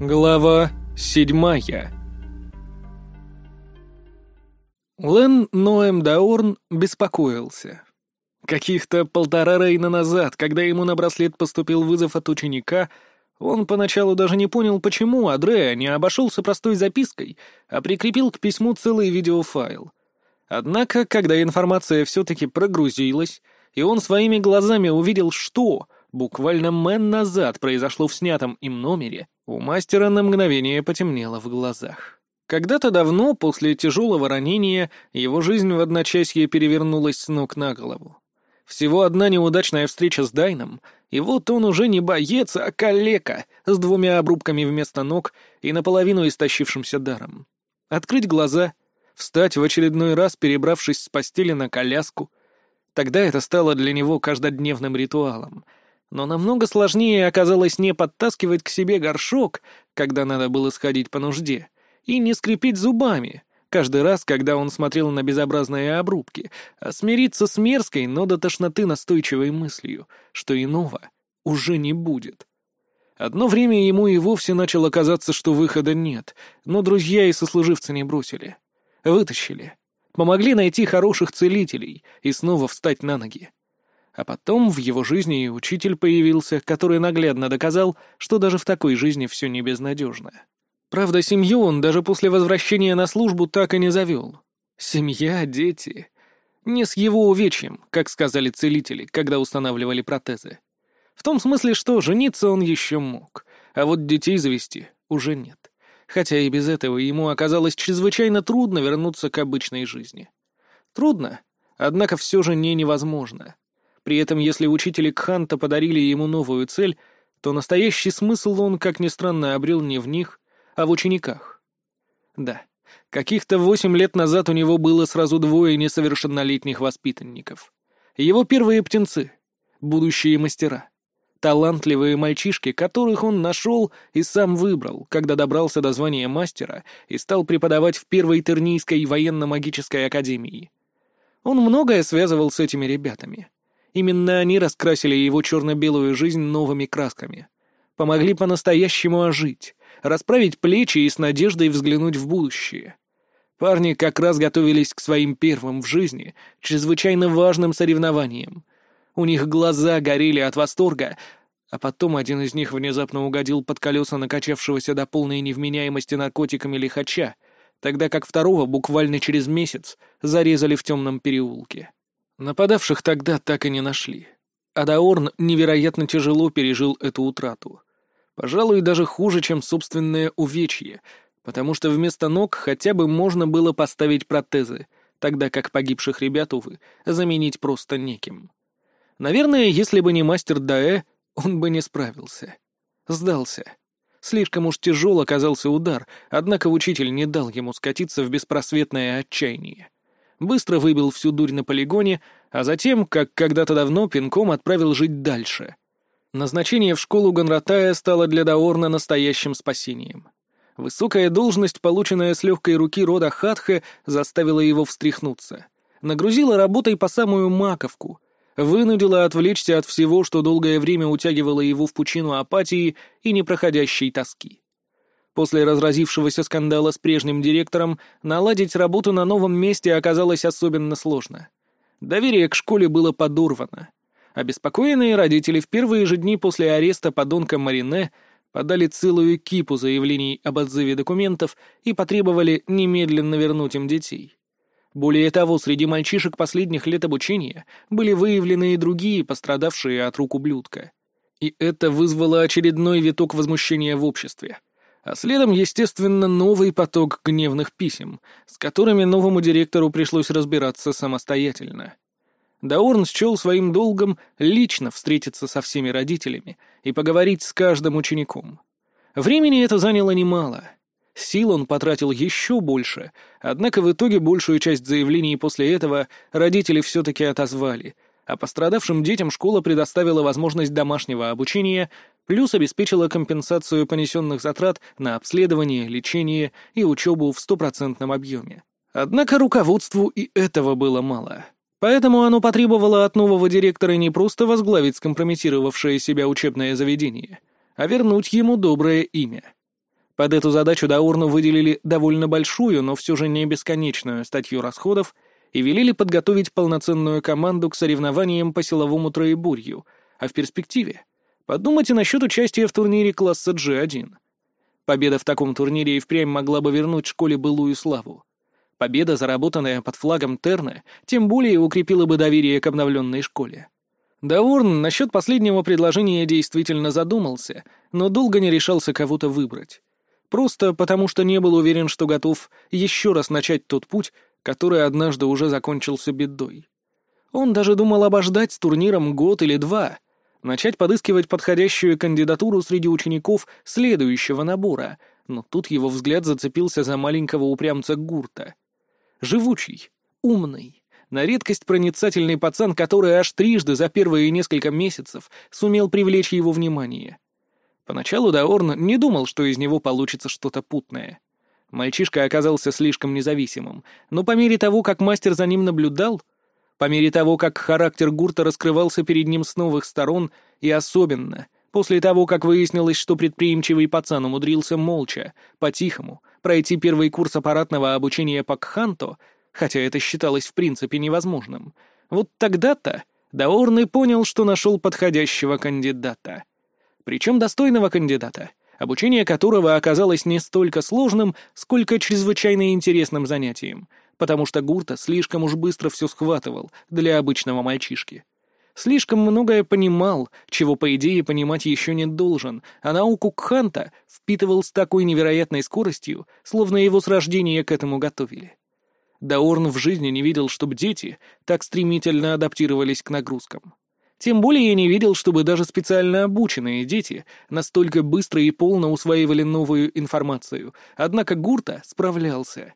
Глава седьмая Лен Ноэм Даорн беспокоился. Каких-то полтора рейна назад, когда ему на браслет поступил вызов от ученика, он поначалу даже не понял, почему Адреа не обошелся простой запиской, а прикрепил к письму целый видеофайл. Однако, когда информация все-таки прогрузилась, и он своими глазами увидел, что буквально мэн назад произошло в снятом им номере, у мастера на мгновение потемнело в глазах. Когда-то давно, после тяжелого ранения, его жизнь в одночасье перевернулась с ног на голову. Всего одна неудачная встреча с Дайном, и вот он уже не боец, а калека, с двумя обрубками вместо ног и наполовину истощившимся даром. Открыть глаза, встать в очередной раз, перебравшись с постели на коляску. Тогда это стало для него каждодневным ритуалом — но намного сложнее оказалось не подтаскивать к себе горшок, когда надо было сходить по нужде, и не скрипеть зубами, каждый раз, когда он смотрел на безобразные обрубки, а смириться с мерзкой, но до тошноты настойчивой мыслью, что иного уже не будет. Одно время ему и вовсе начало казаться, что выхода нет, но друзья и сослуживцы не бросили. Вытащили. Помогли найти хороших целителей и снова встать на ноги. А потом в его жизни учитель появился, который наглядно доказал, что даже в такой жизни все не безнадежно. Правда, семью он даже после возвращения на службу так и не завел. Семья, дети. Не с его увечьем, как сказали целители, когда устанавливали протезы. В том смысле, что жениться он еще мог, а вот детей завести уже нет. Хотя и без этого ему оказалось чрезвычайно трудно вернуться к обычной жизни. Трудно, однако все же не невозможно. При этом, если учители Кханта подарили ему новую цель, то настоящий смысл он, как ни странно, обрел не в них, а в учениках. Да, каких-то восемь лет назад у него было сразу двое несовершеннолетних воспитанников. Его первые птенцы, будущие мастера, талантливые мальчишки, которых он нашел и сам выбрал, когда добрался до звания мастера и стал преподавать в первой Тернийской военно-магической академии. Он многое связывал с этими ребятами — Именно они раскрасили его черно-белую жизнь новыми красками. Помогли по-настоящему ожить, расправить плечи и с надеждой взглянуть в будущее. Парни как раз готовились к своим первым в жизни, чрезвычайно важным соревнованиям. У них глаза горели от восторга, а потом один из них внезапно угодил под колеса накачавшегося до полной невменяемости наркотиками лихача, тогда как второго буквально через месяц зарезали в темном переулке. Нападавших тогда так и не нашли. Адаорн невероятно тяжело пережил эту утрату. Пожалуй, даже хуже, чем собственное увечье, потому что вместо ног хотя бы можно было поставить протезы, тогда как погибших ребят, увы, заменить просто неким. Наверное, если бы не мастер Даэ, он бы не справился. Сдался. Слишком уж тяжел оказался удар, однако учитель не дал ему скатиться в беспросветное отчаяние быстро выбил всю дурь на полигоне, а затем, как когда-то давно, пинком отправил жить дальше. Назначение в школу Гонратая стало для Даорна настоящим спасением. Высокая должность, полученная с легкой руки рода Хатха, заставила его встряхнуться. Нагрузила работой по самую маковку, вынудила отвлечься от всего, что долгое время утягивало его в пучину апатии и непроходящей тоски. После разразившегося скандала с прежним директором наладить работу на новом месте оказалось особенно сложно. Доверие к школе было подорвано. Обеспокоенные родители в первые же дни после ареста подонка Марине подали целую кипу заявлений об отзыве документов и потребовали немедленно вернуть им детей. Более того, среди мальчишек последних лет обучения были выявлены и другие, пострадавшие от рук ублюдка. И это вызвало очередной виток возмущения в обществе а следом, естественно, новый поток гневных писем, с которыми новому директору пришлось разбираться самостоятельно. Даурн счел своим долгом лично встретиться со всеми родителями и поговорить с каждым учеником. Времени это заняло немало. Сил он потратил еще больше, однако в итоге большую часть заявлений после этого родители все-таки отозвали, а пострадавшим детям школа предоставила возможность домашнего обучения плюс обеспечила компенсацию понесенных затрат на обследование, лечение и учебу в стопроцентном объеме. Однако руководству и этого было мало. Поэтому оно потребовало от нового директора не просто возглавить скомпрометировавшее себя учебное заведение, а вернуть ему доброе имя. Под эту задачу Даурну выделили довольно большую, но все же не бесконечную статью расходов и велели подготовить полноценную команду к соревнованиям по силовому троебурью, а в перспективе подумайте насчет участия в турнире класса G1. Победа в таком турнире и впрямь могла бы вернуть школе былую славу. Победа, заработанная под флагом Терна, тем более укрепила бы доверие к обновленной школе. Даурн насчет последнего предложения действительно задумался, но долго не решался кого-то выбрать. Просто потому, что не был уверен, что готов еще раз начать тот путь, который однажды уже закончился бедой. Он даже думал обождать с турниром год или два, начать подыскивать подходящую кандидатуру среди учеников следующего набора, но тут его взгляд зацепился за маленького упрямца Гурта. Живучий, умный, на редкость проницательный пацан, который аж трижды за первые несколько месяцев сумел привлечь его внимание. Поначалу Даорн не думал, что из него получится что-то путное. Мальчишка оказался слишком независимым, но по мере того, как мастер за ним наблюдал, по мере того, как характер Гурта раскрывался перед ним с новых сторон, и особенно после того, как выяснилось, что предприимчивый пацан умудрился молча, по-тихому, пройти первый курс аппаратного обучения по Кханто, хотя это считалось в принципе невозможным, вот тогда-то Даорн и понял, что нашел подходящего кандидата. Причем достойного кандидата, обучение которого оказалось не столько сложным, сколько чрезвычайно интересным занятием, потому что Гурта слишком уж быстро все схватывал для обычного мальчишки. Слишком многое понимал, чего, по идее, понимать еще не должен, а науку Кханта впитывал с такой невероятной скоростью, словно его с рождения к этому готовили. Даорн в жизни не видел, чтобы дети так стремительно адаптировались к нагрузкам. Тем более я не видел, чтобы даже специально обученные дети настолько быстро и полно усваивали новую информацию, однако Гурта справлялся.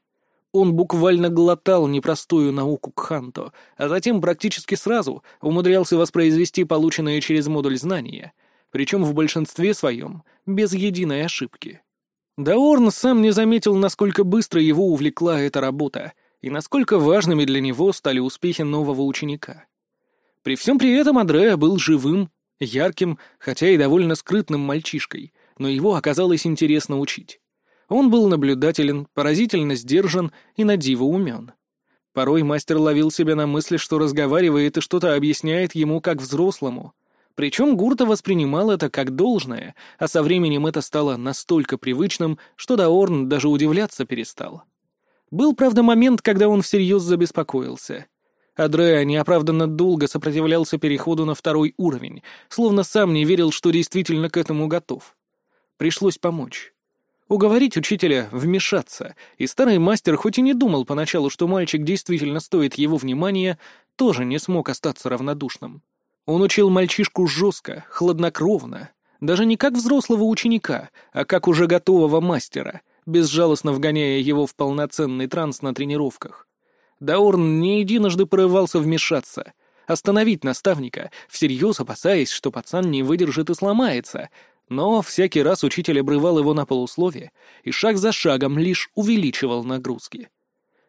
Он буквально глотал непростую науку Кханто, а затем практически сразу умудрялся воспроизвести полученные через модуль знания, причем в большинстве своем без единой ошибки. Даорн сам не заметил, насколько быстро его увлекла эта работа, и насколько важными для него стали успехи нового ученика. При всем при этом Андреа был живым, ярким, хотя и довольно скрытным мальчишкой, но его оказалось интересно учить. Он был наблюдателен, поразительно сдержан и на диво умен. Порой мастер ловил себя на мысли, что разговаривает и что-то объясняет ему как взрослому. Причем Гурта воспринимал это как должное, а со временем это стало настолько привычным, что Даорн даже удивляться перестал. Был, правда, момент, когда он всерьез забеспокоился. Адреа неоправданно долго сопротивлялся переходу на второй уровень, словно сам не верил, что действительно к этому готов. Пришлось помочь. Уговорить учителя вмешаться, и старый мастер, хоть и не думал поначалу, что мальчик действительно стоит его внимания, тоже не смог остаться равнодушным. Он учил мальчишку жестко, хладнокровно, даже не как взрослого ученика, а как уже готового мастера — безжалостно вгоняя его в полноценный транс на тренировках. Даорн не единожды порывался вмешаться, остановить наставника, всерьез опасаясь, что пацан не выдержит и сломается, но всякий раз учитель обрывал его на полусловие и шаг за шагом лишь увеличивал нагрузки.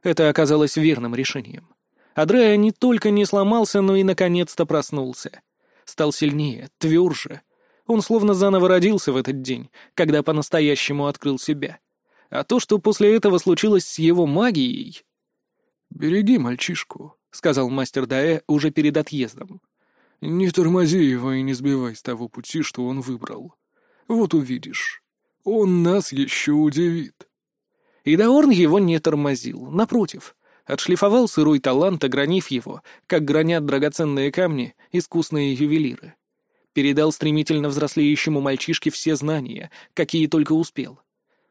Это оказалось верным решением. Адрея не только не сломался, но и наконец-то проснулся. Стал сильнее, тверже. Он словно заново родился в этот день, когда по-настоящему открыл себя — а то, что после этого случилось с его магией... «Береги мальчишку», — сказал мастер Даэ уже перед отъездом. «Не тормози его и не сбивай с того пути, что он выбрал. Вот увидишь, он нас еще удивит». И Даорн его не тормозил, напротив, отшлифовал сырой талант, огранив его, как гранят драгоценные камни искусные ювелиры. Передал стремительно взрослеющему мальчишке все знания, какие только успел.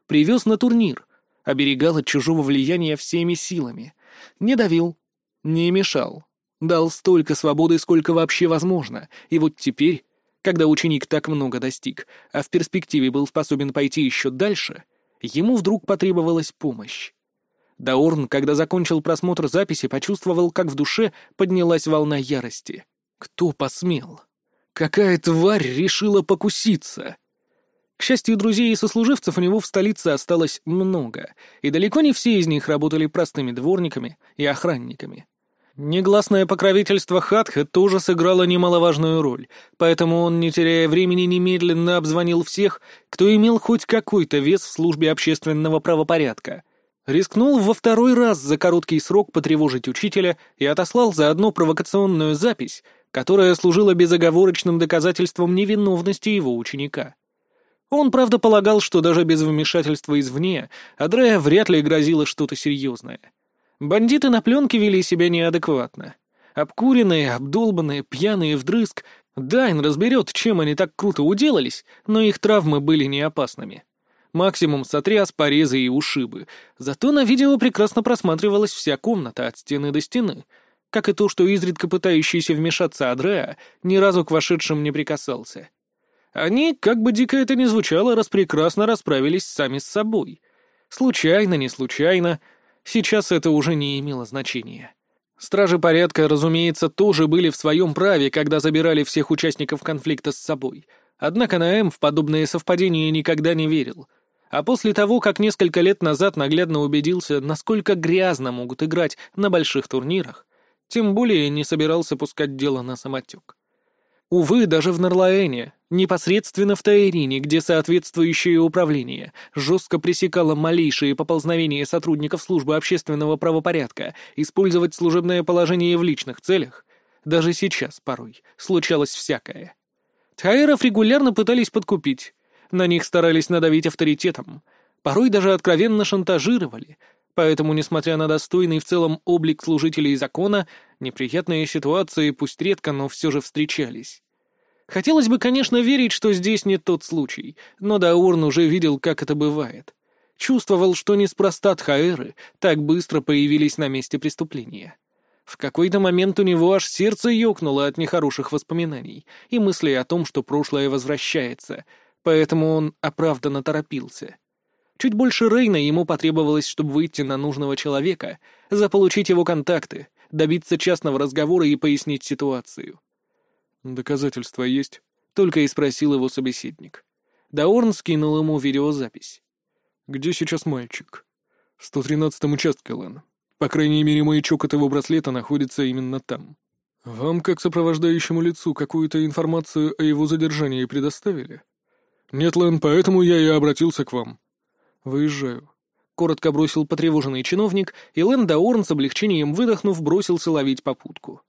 Привез на турнир. Оберегал от чужого влияния всеми силами. Не давил. Не мешал. Дал столько свободы, сколько вообще возможно. И вот теперь, когда ученик так много достиг, а в перспективе был способен пойти еще дальше, ему вдруг потребовалась помощь. Даорн, когда закончил просмотр записи, почувствовал, как в душе поднялась волна ярости. Кто посмел? Какая тварь решила покуситься? К счастью, друзей и сослуживцев у него в столице осталось много, и далеко не все из них работали простыми дворниками и охранниками. Негласное покровительство Хатха тоже сыграло немаловажную роль, поэтому он, не теряя времени, немедленно обзвонил всех, кто имел хоть какой-то вес в службе общественного правопорядка. Рискнул во второй раз за короткий срок потревожить учителя и отослал заодно провокационную запись, которая служила безоговорочным доказательством невиновности его ученика. Он, правда, полагал, что даже без вмешательства извне Адрея вряд ли грозило что-то серьезное — Бандиты на пленке вели себя неадекватно. Обкуренные, обдолбанные, пьяные вдрызг. Дайн разберет, чем они так круто уделались, но их травмы были не опасными. Максимум сотряс, порезы и ушибы. Зато на видео прекрасно просматривалась вся комната от стены до стены. Как и то, что изредка пытающийся вмешаться Адреа ни разу к вошедшим не прикасался. Они, как бы дико это ни звучало, распрекрасно расправились сами с собой. Случайно, не случайно — Сейчас это уже не имело значения. Стражи порядка, разумеется, тоже были в своем праве, когда забирали всех участников конфликта с собой. Однако на М в подобные совпадения никогда не верил. А после того, как несколько лет назад наглядно убедился, насколько грязно могут играть на больших турнирах, тем более не собирался пускать дело на самотек. Увы, даже в Нарлаэне, непосредственно в Таирине, где соответствующее управление жестко пресекало малейшие поползновения сотрудников службы общественного правопорядка использовать служебное положение в личных целях, даже сейчас порой случалось всякое. Тхаэров регулярно пытались подкупить, на них старались надавить авторитетом, порой даже откровенно шантажировали, поэтому, несмотря на достойный в целом облик служителей закона, неприятные ситуации пусть редко, но все же встречались. Хотелось бы, конечно, верить, что здесь не тот случай, но Даурн уже видел, как это бывает. Чувствовал, что неспроста Тхаэры так быстро появились на месте преступления. В какой-то момент у него аж сердце ёкнуло от нехороших воспоминаний и мыслей о том, что прошлое возвращается, поэтому он оправданно торопился. Чуть больше Рейна ему потребовалось, чтобы выйти на нужного человека, заполучить его контакты, добиться частного разговора и пояснить ситуацию. «Доказательства есть?» — только и спросил его собеседник. Даорн скинул ему видеозапись. «Где сейчас мальчик?» «В 113-м участке, Лэн. По крайней мере, маячок от его браслета находится именно там. Вам, как сопровождающему лицу, какую-то информацию о его задержании предоставили?» «Нет, Лэн, поэтому я и обратился к вам». «Выезжаю». Коротко бросил потревоженный чиновник, и Лэн Даорн с облегчением выдохнув бросился ловить попутку.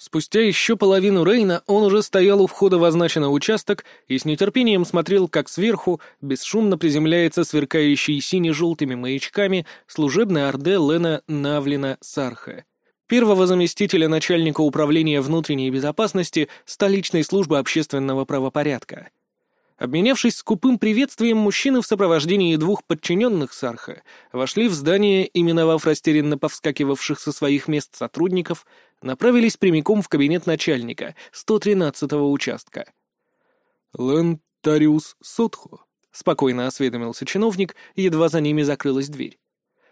Спустя еще половину Рейна он уже стоял у входа в означенный участок и с нетерпением смотрел, как сверху бесшумно приземляется сверкающий сине-желтыми маячками служебный орде Лена Навлина Сарха, первого заместителя начальника управления внутренней безопасности столичной службы общественного правопорядка. Обменявшись скупым приветствием, мужчины в сопровождении двух подчиненных Сарха вошли в здание, именовав растерянно повскакивавших со своих мест сотрудников, направились прямиком в кабинет начальника 113-го участка. «Лэн Тариус Сотхо», — спокойно осведомился чиновник, едва за ними закрылась дверь.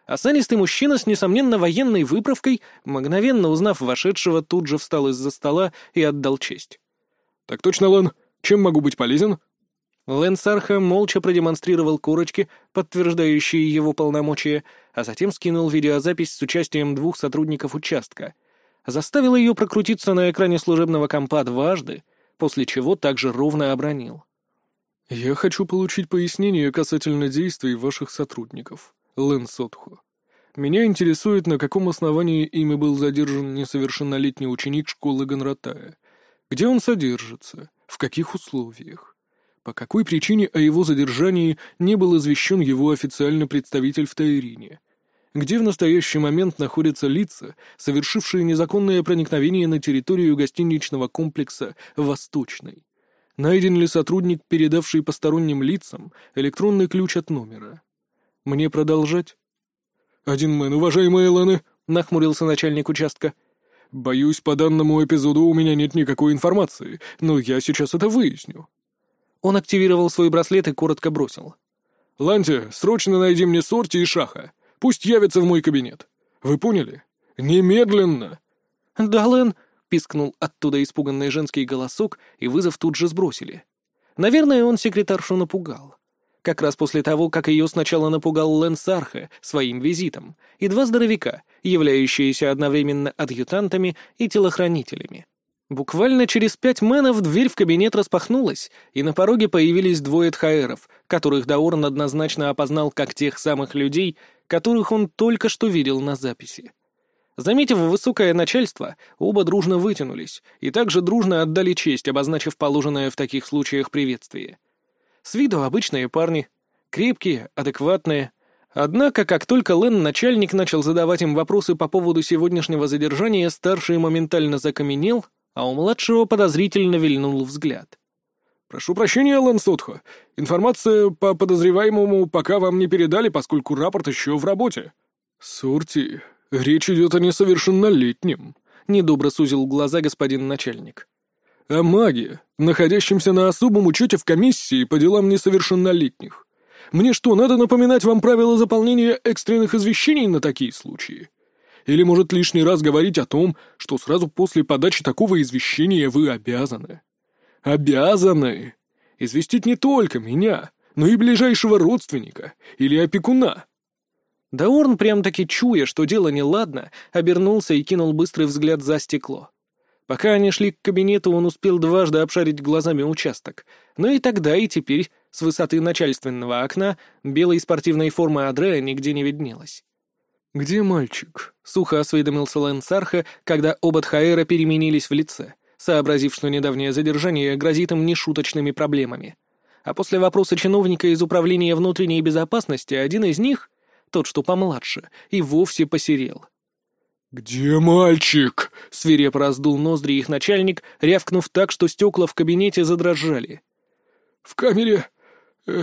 Осанистый мужчина с, несомненно, военной выправкой, мгновенно узнав вошедшего, тут же встал из-за стола и отдал честь. «Так точно, Лэн. Чем могу быть полезен?» Лэн Сарха молча продемонстрировал корочки, подтверждающие его полномочия, а затем скинул видеозапись с участием двух сотрудников участка. Заставил ее прокрутиться на экране служебного компа дважды, после чего также ровно обронил. «Я хочу получить пояснение касательно действий ваших сотрудников, Лэн Сотху. Меня интересует, на каком основании ими был задержан несовершеннолетний ученик школы Ганратая. Где он содержится? В каких условиях? По какой причине о его задержании не был извещен его официальный представитель в Таирине? Где в настоящий момент находятся лица, совершившие незаконное проникновение на территорию гостиничного комплекса «Восточный»? Найден ли сотрудник, передавший посторонним лицам электронный ключ от номера? Мне продолжать? «Один мэн, уважаемые Эланы», — нахмурился начальник участка. «Боюсь, по данному эпизоду у меня нет никакой информации, но я сейчас это выясню». Он активировал свой браслет и коротко бросил. «Ланти, срочно найди мне Сорти и Шаха. Пусть явятся в мой кабинет. Вы поняли? Немедленно!» «Да, Лэн!» — пискнул оттуда испуганный женский голосок, и вызов тут же сбросили. Наверное, он секретаршу напугал. как раз после того, как ее сначала напугал Лэн Сарха своим визитом, и два здоровяка, являющиеся одновременно адъютантами и телохранителями. Буквально через пять мэнов дверь в кабинет распахнулась, и на пороге появились двое тхаэров, которых Даорн однозначно опознал как тех самых людей, которых он только что видел на записи. Заметив высокое начальство, оба дружно вытянулись и также дружно отдали честь, обозначив положенное в таких случаях приветствие. С виду обычные парни, крепкие, адекватные. Однако, как только Лен начальник начал задавать им вопросы по поводу сегодняшнего задержания, старший моментально закаменел, а у младшего подозрительно вильнул взгляд. «Прошу прощения, Лэн. Информация по подозреваемому пока вам не передали, поскольку рапорт еще в работе». «Сурти, речь идет о несовершеннолетнем», — недобро сузил глаза господин начальник. «О маге, находящемся на особом учете в комиссии по делам несовершеннолетних. Мне что, надо напоминать вам правила заполнения экстренных извещений на такие случаи? Или, может, лишний раз говорить о том, что сразу после подачи такого извещения вы обязаны? Обязаны! Известить не только меня, но и ближайшего родственника или опекуна. Даорн, прям-таки чуя, что дело неладно, обернулся и кинул быстрый взгляд за стекло. Пока они шли к кабинету, он успел дважды обшарить глазами участок, но и тогда, и теперь, с высоты начальственного окна, белой спортивной формы Адрея нигде не виднелось. «Где мальчик?» — сухо осведомился Лэн Сарха, когда оба Тхаэра переменились в лице, сообразив, что недавнее задержание грозит им нешуточными проблемами. А после вопроса чиновника из Управления внутренней безопасности один из них, тот, что помладше, и вовсе посерел. «Где мальчик?» — свирепо раздул ноздри их начальник, рявкнув так, что стекла в кабинете задрожали. «В камере... Э,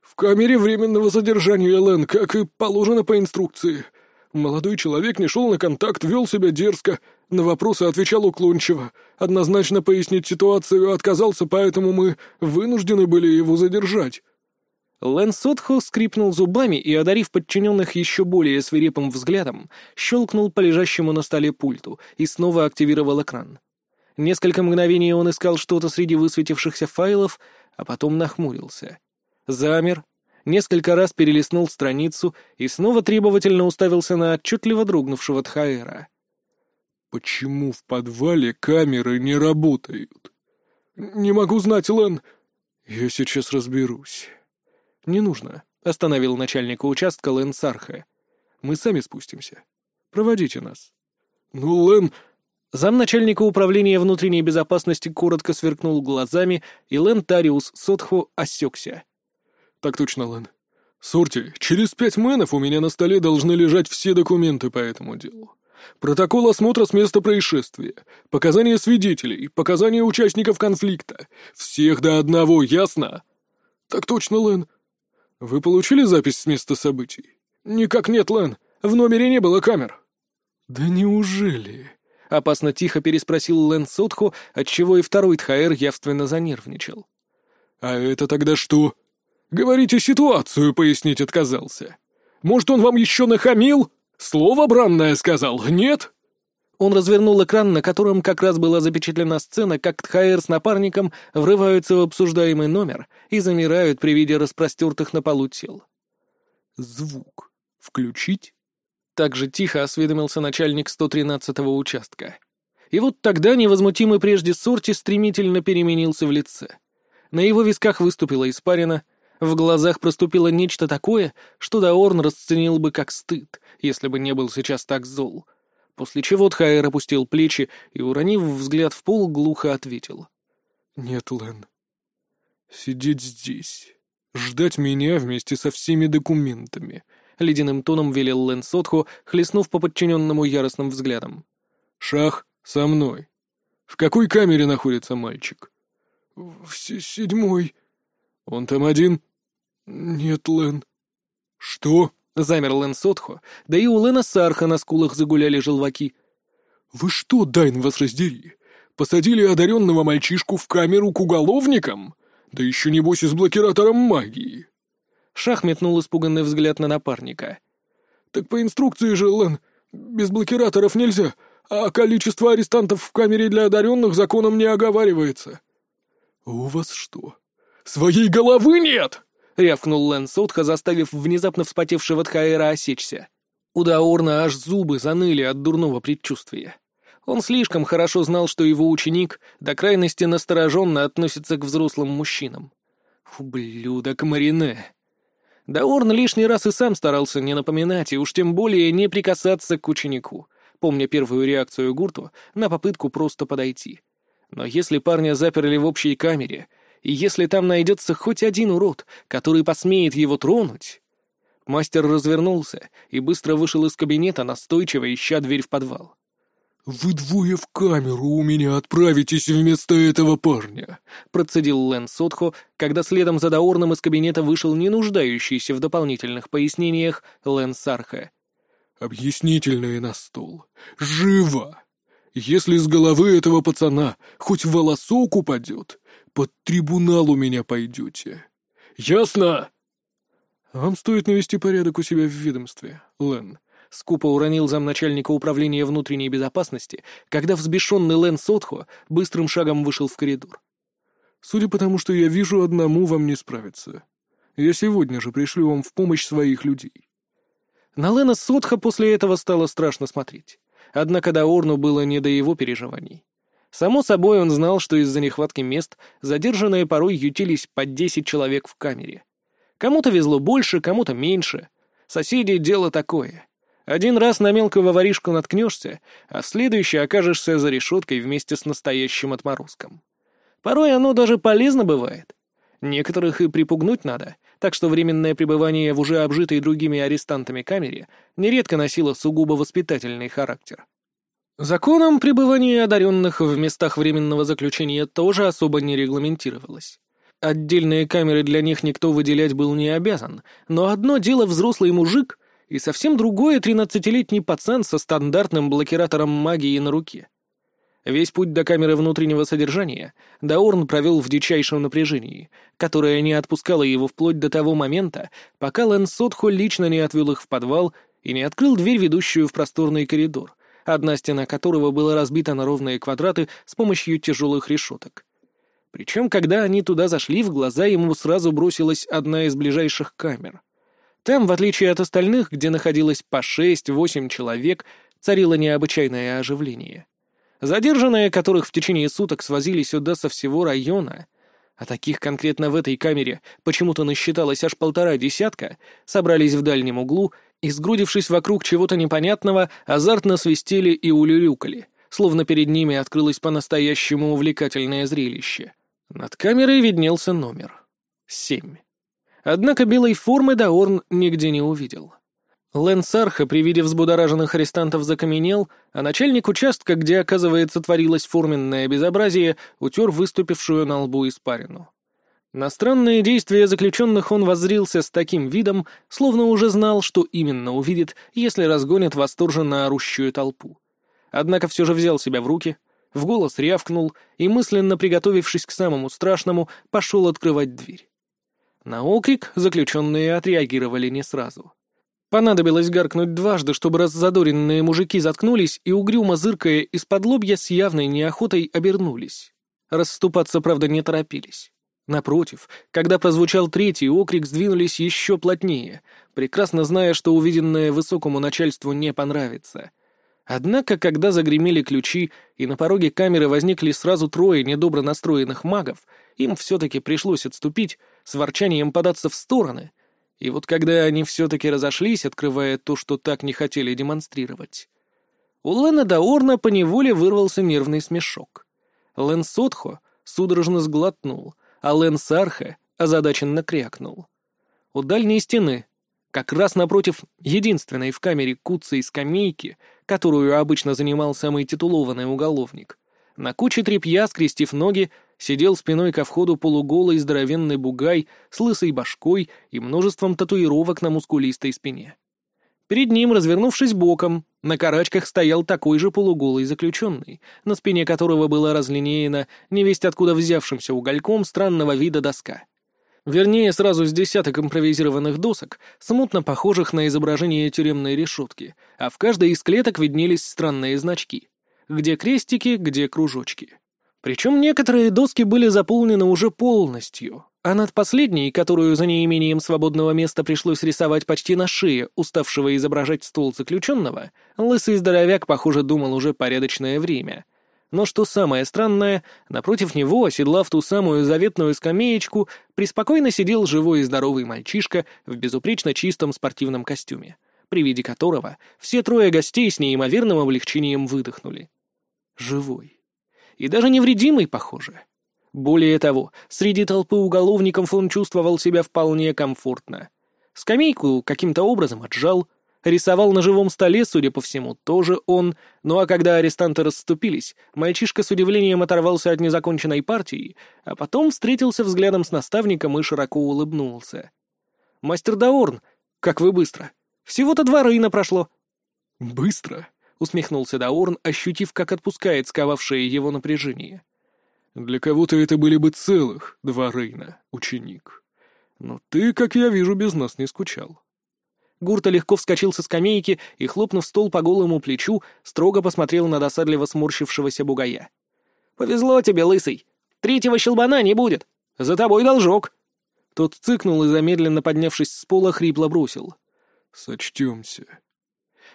в камере временного задержания, Элен, как и положено по инструкции. Молодой человек не шел на контакт, вел себя дерзко, на вопросы отвечал уклончиво, однозначно пояснить ситуацию отказался, поэтому мы вынуждены были его задержать». Лэн Сотхо скрипнул зубами и, одарив подчиненных еще более свирепым взглядом, щелкнул по лежащему на столе пульту и снова активировал экран. Несколько мгновений он искал что-то среди высветившихся файлов, а потом нахмурился. Замер, несколько раз перелистнул страницу и снова требовательно уставился на отчетливо дрогнувшего Тхаэра. «Почему в подвале камеры не работают?» «Не могу знать, Лэн. Я сейчас разберусь». «Не нужно», — остановил начальника участка Лэн Сарха. «Мы сами спустимся. Проводите нас». «Ну, Лэн...» Замначальника управления внутренней безопасности коротко сверкнул глазами, и Лэн Тариус Сотху осекся. «Так точно, Лэн. Сорти, через пять мэнов у меня на столе должны лежать все документы по этому делу. Протокол осмотра с места происшествия, показания свидетелей, показания участников конфликта. Всех до одного, ясно?» «Так точно, Лэн. Вы получили запись с места событий?» «Никак нет, Лэн. В номере не было камер». «Да неужели?» — опасно тихо переспросил Лэн Сотху, отчего и второй Тхаэр явственно занервничал. «А это тогда что?» Говорите, ситуацию пояснить отказался. Может, он вам еще нахамил? Слово бранное сказал, нет?» Он развернул экран, на котором как раз была запечатлена сцена, как Тхаэр с напарником врываются в обсуждаемый номер и замирают при виде распростертых на полу тел. «Звук. Включить?» Так же тихо осведомился начальник 113-го участка. И вот тогда невозмутимый прежде Сорти стремительно переменился в лице. На его висках выступила испарина, в глазах проступило нечто такое, что Даорн расценил бы как стыд, если бы не был сейчас так зол. После чего Тхаэр опустил плечи и, уронив взгляд в пол, глухо ответил. «Нет, Лен. Сидеть здесь. Ждать меня вместе со всеми документами», — ледяным тоном велел Лен Сотху, хлестнув по подчиненному яростным взглядом. «Шах, со мной. В какой камере находится мальчик?» «В седьмой». «Он там один?» «Нет, Лен». «Что?» — замер Лен Сотхо, да и у Лена Сарха на скулах загуляли желваки. «Вы что, Дайн вас раздери, посадили одаренного мальчишку в камеру к уголовникам? Да еще небось и с блокиратором магии!» Шах метнул испуганный взгляд на напарника. «Так по инструкции же, Лен, без блокираторов нельзя, а количество арестантов в камере для одаренных законом не оговаривается». «У вас что, своей головы нет?» — рявкнул Лэн Сотха, заставив внезапно вспотевшего Тхаэра осечься. У Даорна аж зубы заныли от дурного предчувствия. Он слишком хорошо знал, что его ученик до крайности настороженно относится к взрослым мужчинам. Ублюдок Марине. Даорн лишний раз и сам старался не напоминать, и уж тем более не прикасаться к ученику, помня первую реакцию Гурту на попытку просто подойти. Но если парня заперли в общей камере, и если там найдется хоть один урод, который посмеет его тронуть... Мастер развернулся и быстро вышел из кабинета, настойчиво ища дверь в подвал. «Вы двое в камеру у меня отправитесь вместо этого парня», — процедил Лэн Сотхо, когда следом за Даорном из кабинета вышел не нуждающийся в дополнительных пояснениях Лэн Сарха. «Объяснительное на стол. Живо! Если с головы этого пацана хоть волосок упадет, под трибунал у меня пойдете. Ясно?» «Вам стоит навести порядок у себя в ведомстве, Лэн», скупо уронил замначальника управления внутренней безопасности, когда взбешенный Лэн Сотхо быстрым шагом вышел в коридор. «Судя по тому, что я вижу, одному вам не справиться. Я сегодня же пришлю вам в помощь своих людей». На Лена Сотха после этого стало страшно смотреть. Однако Даорну было не до его переживаний. Само собой, он знал, что из-за нехватки мест задержанные порой ютились по десять человек в камере. Кому-то везло больше, кому-то меньше. Соседи — дело такое. Один раз на мелкого воришку наткнешься, а в следующий окажешься за решеткой вместе с настоящим отморозком. Порой оно даже полезно бывает. Некоторых и припугнуть надо, так что временное пребывание в уже обжитой другими арестантами камере нередко носило сугубо воспитательный характер. Законом пребывание одаренных в местах временного заключения тоже особо не регламентировалось. Отдельные камеры для них никто выделять был не обязан, но одно дело взрослый мужик, и совсем другое тринадцатилетний пацан со стандартным блокиратором магии на руке. Весь путь до камеры внутреннего содержания Даурн провел в дичайшем напряжении, которое не отпускало его вплоть до того момента, пока Лэн Сотхо лично не отвел их в подвал и не открыл дверь, ведущую в просторный коридор, одна стена которого была разбита на ровные квадраты с помощью тяжелых решеток. Причем, когда они туда зашли, в глаза ему сразу бросилась одна из ближайших камер — там, в отличие от остальных, где находилось по шесть-восемь человек, царило необычайное оживление. Задержанные, которых в течение суток свозили сюда со всего района, а таких конкретно в этой камере почему-то насчиталось аж полтора десятка, собрались в дальнем углу и, сгрудившись вокруг чего-то непонятного, азартно свистели и улюлюкали, словно перед ними открылось по-настоящему увлекательное зрелище. Над камерой виднелся номер. Семь. Однако белой формы Даорн нигде не увидел. Лэн Сарха при виде взбудораженных арестантов закаменел, а начальник участка, где, оказывается, творилось форменное безобразие, утер выступившую на лбу испарину. На странные действия заключенных он воззрился с таким видом, словно уже знал, что именно увидит, если разгонит восторженно орущую толпу. Однако все же взял себя в руки, в голос рявкнул и, мысленно приготовившись к самому страшному, пошел открывать дверь. На окрик заключенные отреагировали не сразу. Понадобилось гаркнуть дважды, чтобы раззадоренные мужики заткнулись и, угрюмо зыркая из-под лобья с явной неохотой, обернулись. Расступаться, правда, не торопились. Напротив, когда прозвучал третий окрик, сдвинулись еще плотнее, прекрасно зная, что увиденное высокому начальству не понравится. Однако, когда загремели ключи, и на пороге камеры возникли сразу трое недобро настроенных магов, им все-таки пришлось отступить, с ворчанием податься в стороны. И вот когда они все-таки разошлись, открывая то, что так не хотели демонстрировать, у Лена Даорна поневоле вырвался нервный смешок. Лен Сотхо судорожно сглотнул, а Лен Сарха озадаченно крякнул. У дальней стены, как раз напротив единственной в камере куцей скамейки, которую обычно занимал самый титулованный уголовник, на куче тряпья, скрестив ноги, сидел спиной ко входу полуголый здоровенный бугай с лысой башкой и множеством татуировок на мускулистой спине. Перед ним, развернувшись боком, на карачках стоял такой же полуголый заключенный, на спине которого была разлинеена невесть откуда взявшимся угольком странного вида доска. Вернее, сразу с десяток импровизированных досок, смутно похожих на изображение тюремной решетки, а в каждой из клеток виднелись странные значки. Где крестики, где кружочки. Причем некоторые доски были заполнены уже полностью, а над последней, которую за неимением свободного места пришлось рисовать почти на шее, уставшего изображать стол заключенного, лысый здоровяк, похоже, думал уже порядочное время. Но что самое странное, напротив него, оседлав ту самую заветную скамеечку, преспокойно сидел живой и здоровый мальчишка в безупречно чистом спортивном костюме, при виде которого все трое гостей с неимоверным облегчением выдохнули. Живой. И даже невредимый, похоже. Более того, среди толпы уголовников он чувствовал себя вполне комфортно. Скамейку каким-то образом отжал, рисовал на живом столе, судя по всему, тоже он, ну а когда арестанты расступились, мальчишка с удивлением оторвался от незаконченной партии, а потом встретился взглядом с наставником и широко улыбнулся. «Мастер Даорн, как вы быстро! Всего-то два рейна прошло!» «Быстро?» — усмехнулся Даорн, ощутив, как отпускает сковавшее его напряжение. Для кого-то это были бы целых два Рейна, ученик. Но ты, как я вижу, без нас не скучал. Гурта легко вскочил со скамейки и, хлопнув стол по голому плечу, строго посмотрел на досадливо сморщившегося бугая. «Повезло тебе, лысый! Третьего щелбана не будет! За тобой должок!» Тот цыкнул и, замедленно поднявшись с пола, хрипло бросил. «Сочтемся».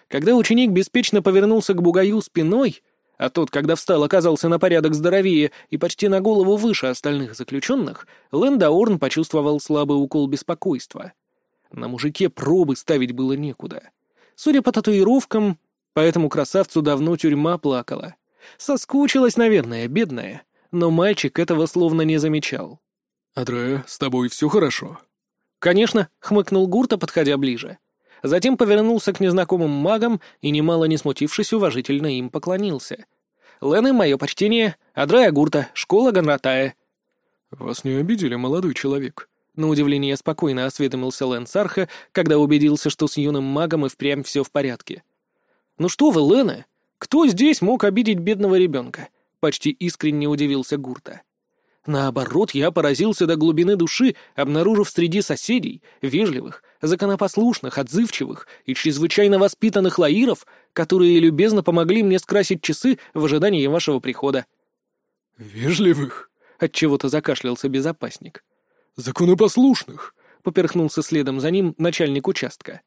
Когда ученик беспечно повернулся к бугаю спиной, а тот, когда встал, оказался на порядок здоровее и почти на голову выше остальных заключенных, Лэндаорн почувствовал слабый укол беспокойства. На мужике пробы ставить было некуда. Судя по татуировкам, поэтому красавцу давно тюрьма плакала. Соскучилась, наверное, бедная, но мальчик этого словно не замечал. «Адрея, с тобой все хорошо?» «Конечно», — хмыкнул Гурта, подходя ближе. Затем повернулся к незнакомым магам и, немало не смутившись, уважительно им поклонился. «Лены, мое почтение, Адрая Гурта, школа Ганратая». «Вас не обидели, молодой человек?» На удивление спокойно осведомился Лэн Сарха, когда убедился, что с юным магом и впрямь все в порядке. «Ну что вы, Лены, кто здесь мог обидеть бедного ребенка?» Почти искренне удивился Гурта. Наоборот, я поразился до глубины души, обнаружив среди соседей вежливых, законопослушных, отзывчивых и чрезвычайно воспитанных лаиров, которые любезно помогли мне скрасить часы в ожидании вашего прихода. «Вежливых?» — отчего-то закашлялся безопасник. «Законопослушных?» — поперхнулся следом за ним начальник участка.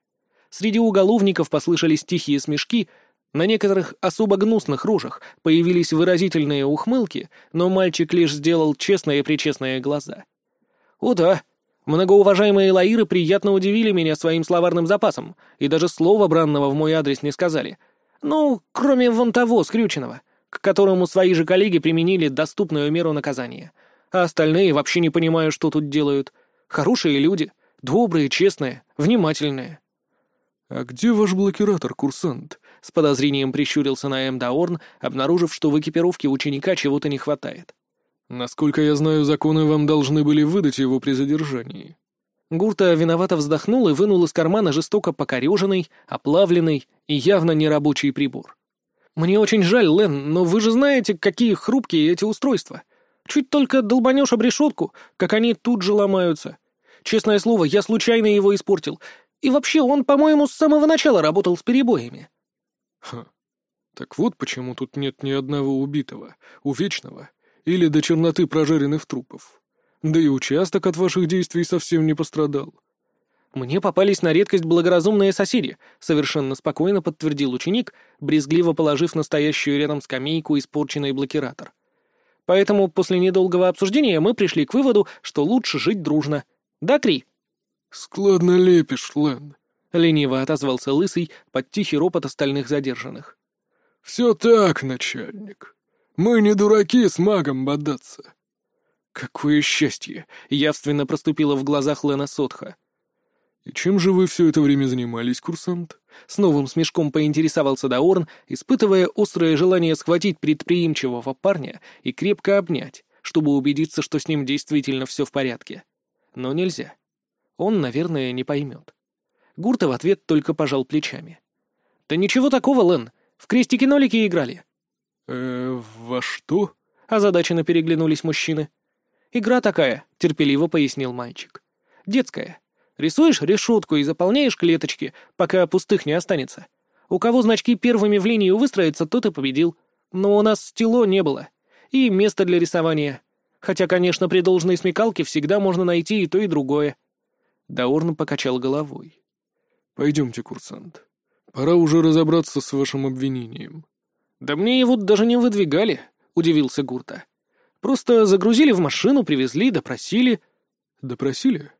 Среди уголовников послышались тихие смешки, на некоторых особо гнусных рожах появились выразительные ухмылки, но мальчик лишь сделал честные-причестные глаза. «О да, многоуважаемые лаиры приятно удивили меня своим словарным запасом, и даже слова бранного в мой адрес не сказали. Ну, кроме вон того, скрюченного, к которому свои же коллеги применили доступную меру наказания. А остальные вообще не понимаю, что тут делают. Хорошие люди, добрые, честные, внимательные». «А где ваш блокиратор, курсант?» — с подозрением прищурился на М. Даорн, обнаружив, что в экипировке ученика чего-то не хватает. «Насколько я знаю, законы вам должны были выдать его при задержании». Гурта виновато вздохнул и вынул из кармана жестоко покореженный, оплавленный и явно нерабочий прибор. «Мне очень жаль, Лен, но вы же знаете, какие хрупкие эти устройства. Чуть только долбанешь об решетку, как они тут же ломаются. Честное слово, я случайно его испортил. И вообще, он, по-моему, с самого начала работал с перебоями». Ха. Так вот почему тут нет ни одного убитого, увечного или до черноты прожаренных трупов. Да и участок от ваших действий совсем не пострадал. «Мне попались на редкость благоразумные соседи», — совершенно спокойно подтвердил ученик, брезгливо положив настоящую рядом скамейку испорченный блокиратор. «Поэтому после недолгого обсуждения мы пришли к выводу, что лучше жить дружно. Да, Кри?» «Складно лепишь, Лэн», — лениво отозвался Лысый под тихий ропот остальных задержанных. «Все так, начальник. Мы не дураки с магом бодаться». «Какое счастье!» — явственно проступило в глазах Лена Сотха. «И чем же вы все это время занимались, курсант?» С новым смешком поинтересовался Даорн, испытывая острое желание схватить предприимчивого парня и крепко обнять, чтобы убедиться, что с ним действительно все в порядке. Но нельзя. Он, наверное, не поймет. Гурта в ответ только пожал плечами. «Да ничего такого, Лен. В крестики-нолики играли». «Э, во что?» — озадаченно переглянулись мужчины. «Игра такая», — терпеливо пояснил мальчик. «Детская. Рисуешь решетку и заполняешь клеточки, пока пустых не останется. У кого значки первыми в линию выстроятся, тот и победил. Но у нас стело не было. и место для рисования. Хотя, конечно, при должной смекалке всегда можно найти и то, и другое. Даурн покачал головой. «Пойдемте, курсант. Пора уже разобраться с вашим обвинением». «Да мне его даже не выдвигали», — удивился Гурта. «Просто загрузили в машину, привезли, допросили». «Допросили?»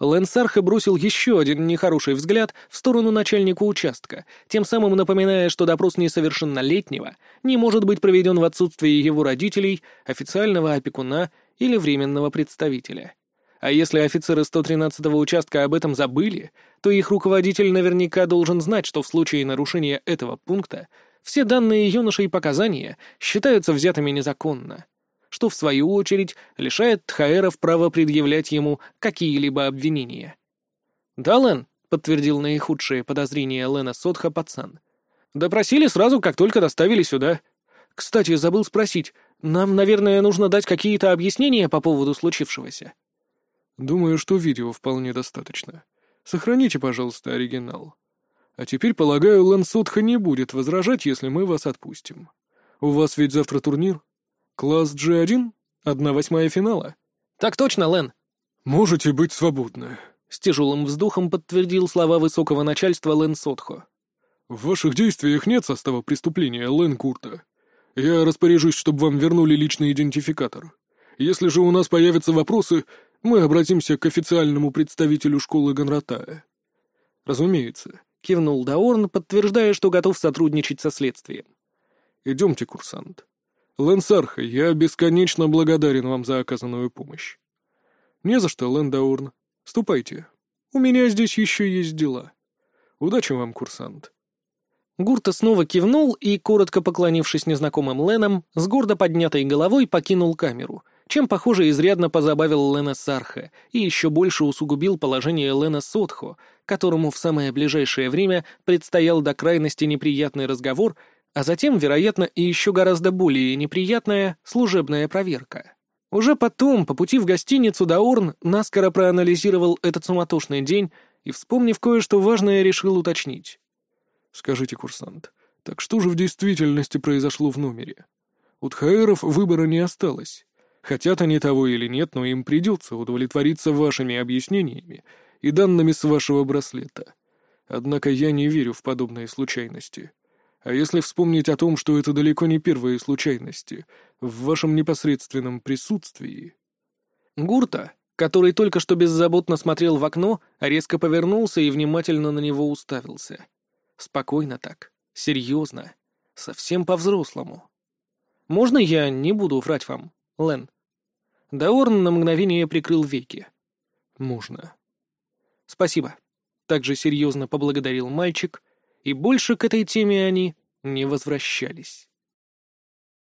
Лэнсарха бросил еще один нехороший взгляд в сторону начальника участка, тем самым напоминая, что допрос несовершеннолетнего не может быть проведен в отсутствии его родителей, официального опекуна или временного представителя. А если офицеры 113-го участка об этом забыли, то их руководитель наверняка должен знать, что в случае нарушения этого пункта все данные юношей показания считаются взятыми незаконно, что, в свою очередь, лишает Тхаэров права предъявлять ему какие-либо обвинения. «Да, Лен», — подтвердил наихудшие подозрения Лена Сотха пацан. «Допросили сразу, как только доставили сюда. Кстати, забыл спросить, нам, наверное, нужно дать какие-то объяснения по поводу случившегося?» «Думаю, что видео вполне достаточно. Сохраните, пожалуйста, оригинал. А теперь, полагаю, Лансотха не будет возражать, если мы вас отпустим. У вас ведь завтра турнир? Класс G1? Одна восьмая финала?» «Так точно, Лен». «Можете быть свободны», — с тяжелым вздохом подтвердил слова высокого начальства Лен Сотхо. «В ваших действиях нет состава преступления, Лен Курта. Я распоряжусь, чтобы вам вернули личный идентификатор. Если же у нас появятся вопросы, мы обратимся к официальному представителю школы Гонратая». «Разумеется», — кивнул Даорн, подтверждая, что готов сотрудничать со следствием. «Идемте, курсант. Лэнсарха, я бесконечно благодарен вам за оказанную помощь». «Не за что, Лэн Даорн. Ступайте. У меня здесь еще есть дела. Удачи вам, курсант». Гурта снова кивнул и, коротко поклонившись незнакомым Ленам, с гордо поднятой головой покинул камеру, чем, похоже, изрядно позабавил Лена Сарха и еще больше усугубил положение Лена Сотхо, которому в самое ближайшее время предстоял до крайности неприятный разговор, а затем, вероятно, и еще гораздо более неприятная служебная проверка. Уже потом, по пути в гостиницу, Даурн наскоро проанализировал этот суматошный день и, вспомнив кое-что важное, решил уточнить. «Скажите, курсант, так что же в действительности произошло в номере? У Тхаэров выбора не осталось. Хотят они того или нет, но им придется удовлетвориться вашими объяснениями и данными с вашего браслета. Однако я не верю в подобные случайности. А если вспомнить о том, что это далеко не первые случайности, в вашем непосредственном присутствии...» Гурта, который только что беззаботно смотрел в окно, резко повернулся и внимательно на него уставился. Спокойно так, серьезно, совсем по-взрослому. «Можно я не буду врать вам, Лен?» Даорн на мгновение прикрыл веки. «Можно». «Спасибо», — также серьезно поблагодарил мальчик, и больше к этой теме они не возвращались.